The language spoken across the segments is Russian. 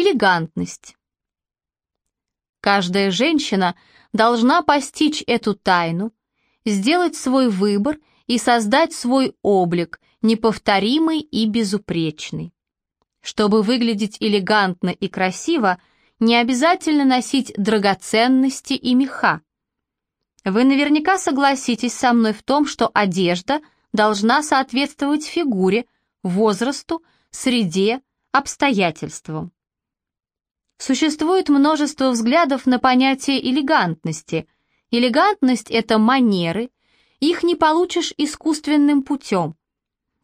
Элегантность. Каждая женщина должна постичь эту тайну, сделать свой выбор и создать свой облик, неповторимый и безупречный. Чтобы выглядеть элегантно и красиво, не обязательно носить драгоценности и меха. Вы наверняка согласитесь со мной в том, что одежда должна соответствовать фигуре, возрасту, среде, обстоятельствам. Существует множество взглядов на понятие элегантности. Элегантность — это манеры, их не получишь искусственным путем.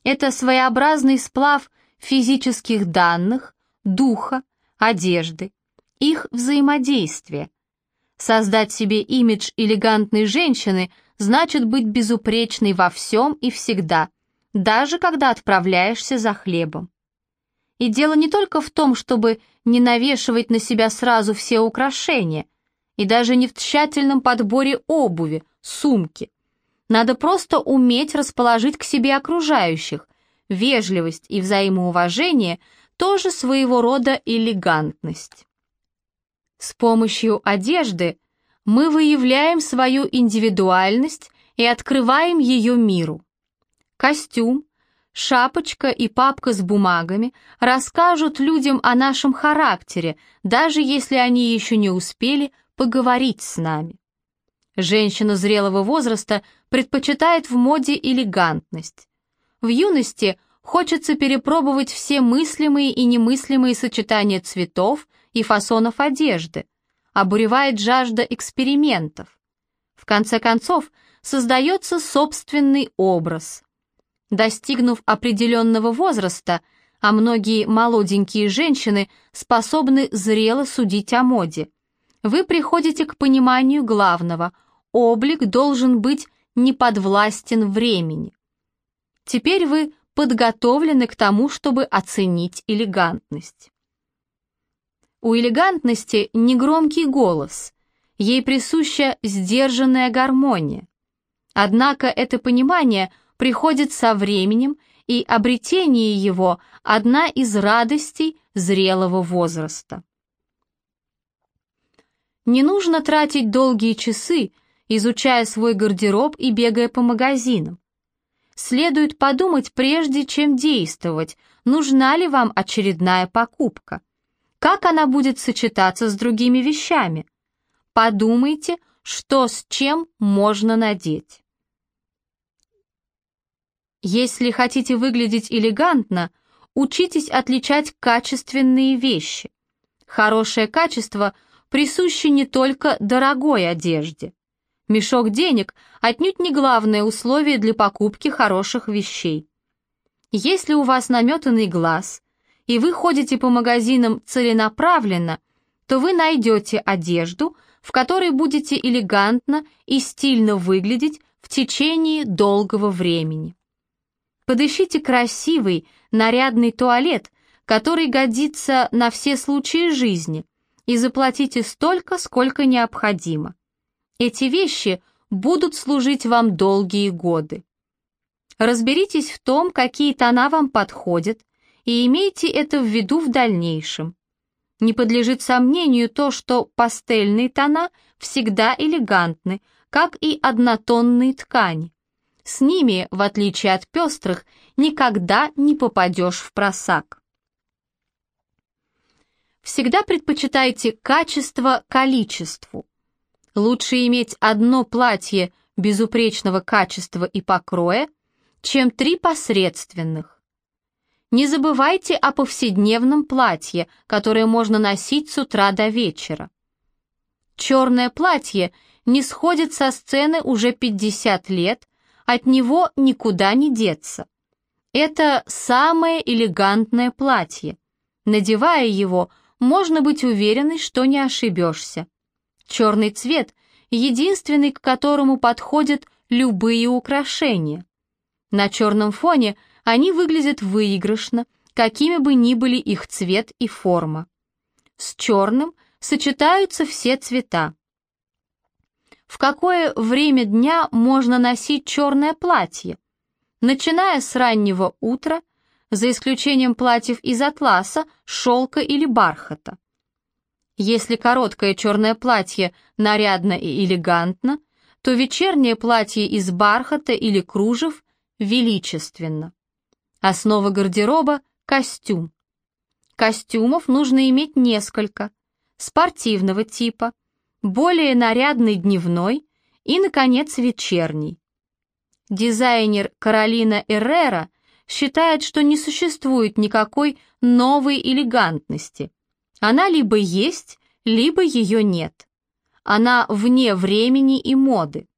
Это своеобразный сплав физических данных, духа, одежды, их взаимодействие. Создать себе имидж элегантной женщины значит быть безупречной во всем и всегда, даже когда отправляешься за хлебом. И дело не только в том, чтобы не навешивать на себя сразу все украшения, и даже не в тщательном подборе обуви, сумки. Надо просто уметь расположить к себе окружающих. Вежливость и взаимоуважение – тоже своего рода элегантность. С помощью одежды мы выявляем свою индивидуальность и открываем ее миру. Костюм, шапочка и папка с бумагами расскажут людям о нашем характере, даже если они еще не успели поговорить с нами. Женщина зрелого возраста предпочитает в моде элегантность. В юности хочется перепробовать все мыслимые и немыслимые сочетания цветов и фасонов одежды, обуревает жажда экспериментов. В конце концов, создается собственный образ. Достигнув определенного возраста, а многие молоденькие женщины способны зрело судить о моде, вы приходите к пониманию главного – облик должен быть неподвластен времени. Теперь вы подготовлены к тому, чтобы оценить элегантность. У элегантности негромкий голос, ей присуща сдержанная гармония. Однако это понимание приходит со временем, и обретение его – одна из радостей зрелого возраста. Не нужно тратить долгие часы, изучая свой гардероб и бегая по магазинам. Следует подумать, прежде чем действовать, нужна ли вам очередная покупка. Как она будет сочетаться с другими вещами? Подумайте, что с чем можно надеть. Если хотите выглядеть элегантно, учитесь отличать качественные вещи. Хорошее качество присуще не только дорогой одежде. Мешок денег отнюдь не главное условие для покупки хороших вещей. Если у вас наметанный глаз, и вы ходите по магазинам целенаправленно, то вы найдете одежду, в которой будете элегантно и стильно выглядеть в течение долгого времени. Подыщите красивый, нарядный туалет, который годится на все случаи жизни, и заплатите столько, сколько необходимо. Эти вещи будут служить вам долгие годы. Разберитесь в том, какие тона вам подходят, и имейте это в виду в дальнейшем. Не подлежит сомнению то, что пастельные тона всегда элегантны, как и однотонные ткани. С ними, в отличие от пестрых, никогда не попадешь в просак. Всегда предпочитайте качество количеству. Лучше иметь одно платье безупречного качества и покроя, чем три посредственных. Не забывайте о повседневном платье, которое можно носить с утра до вечера. Черное платье не сходит со сцены уже 50 лет, от него никуда не деться. Это самое элегантное платье. Надевая его, можно быть уверенной, что не ошибешься. Черный цвет — единственный, к которому подходят любые украшения. На черном фоне они выглядят выигрышно, какими бы ни были их цвет и форма. С черным сочетаются все цвета. В какое время дня можно носить черное платье? Начиная с раннего утра, за исключением платьев из атласа, шелка или бархата. Если короткое черное платье нарядно и элегантно, то вечернее платье из бархата или кружев величественно. Основа гардероба – костюм. Костюмов нужно иметь несколько. Спортивного типа, более нарядный дневной и, наконец, вечерний. Дизайнер Каролина Эррера считает, что не существует никакой новой элегантности. Она либо есть, либо ее нет. Она вне времени и моды.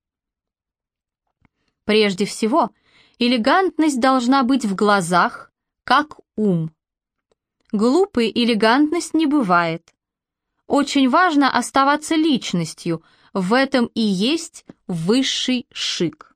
Прежде всего, элегантность должна быть в глазах, как ум. Глупой элегантность не бывает. Очень важно оставаться личностью, в этом и есть высший шик.